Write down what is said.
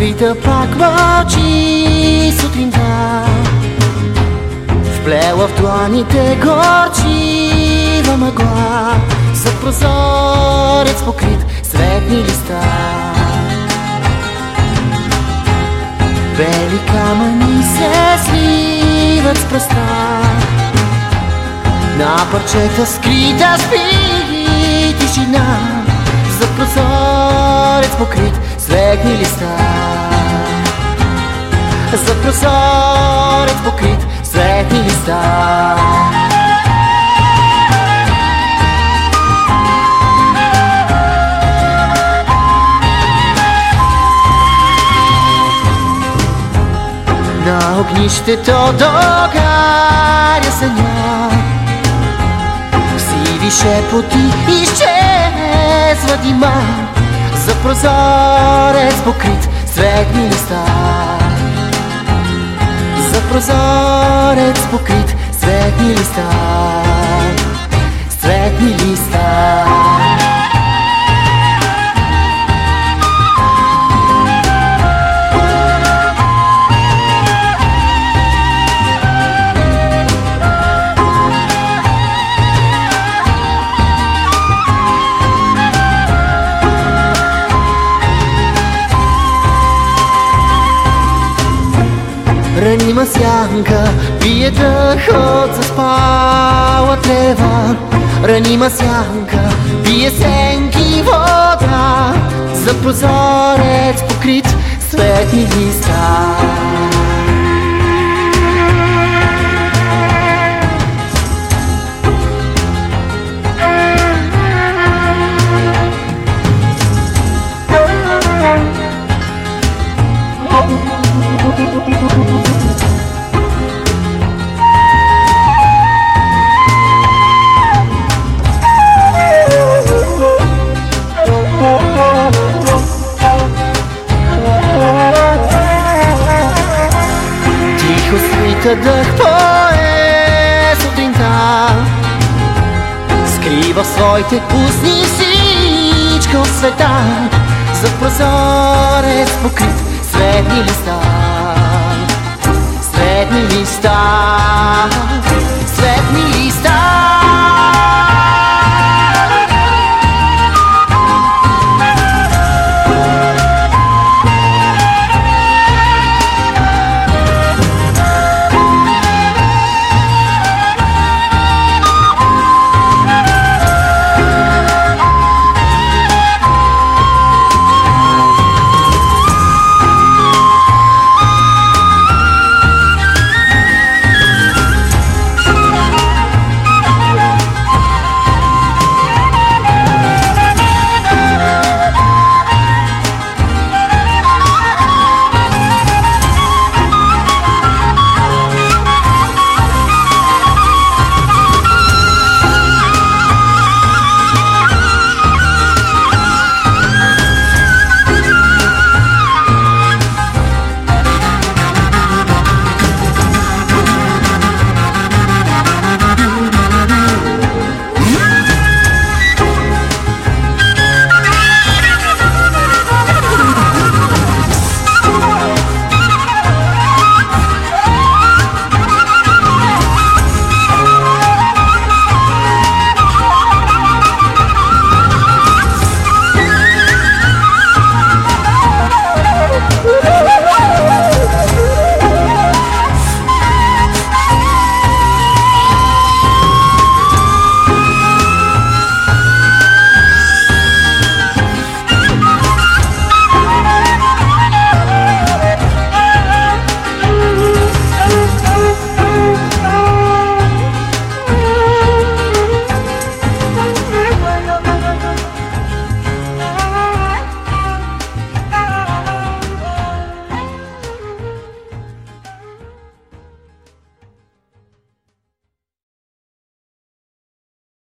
свита пак мълчи сутринта Вплела в дланите горчива мъгла. За прозорец покрит светни листа. Бели камъни се сливат с пръста. На парчета скрита спи тишина. За прозорец покрит светни листа. За прозорец покрит светни листа. На огнището догаря съня. Сиви шепоти изчезва дима За прозорец покрит светни листа. За прозорец покрит светни листа Ранима сянка пие дъх от заспала трева. Ранима сянка пие сенки вода. За прозорец покрит светни листа. Тихо свита дъх пое сутринта. Скрива в своите устни всичко от света. За прозорец покрит Светни листа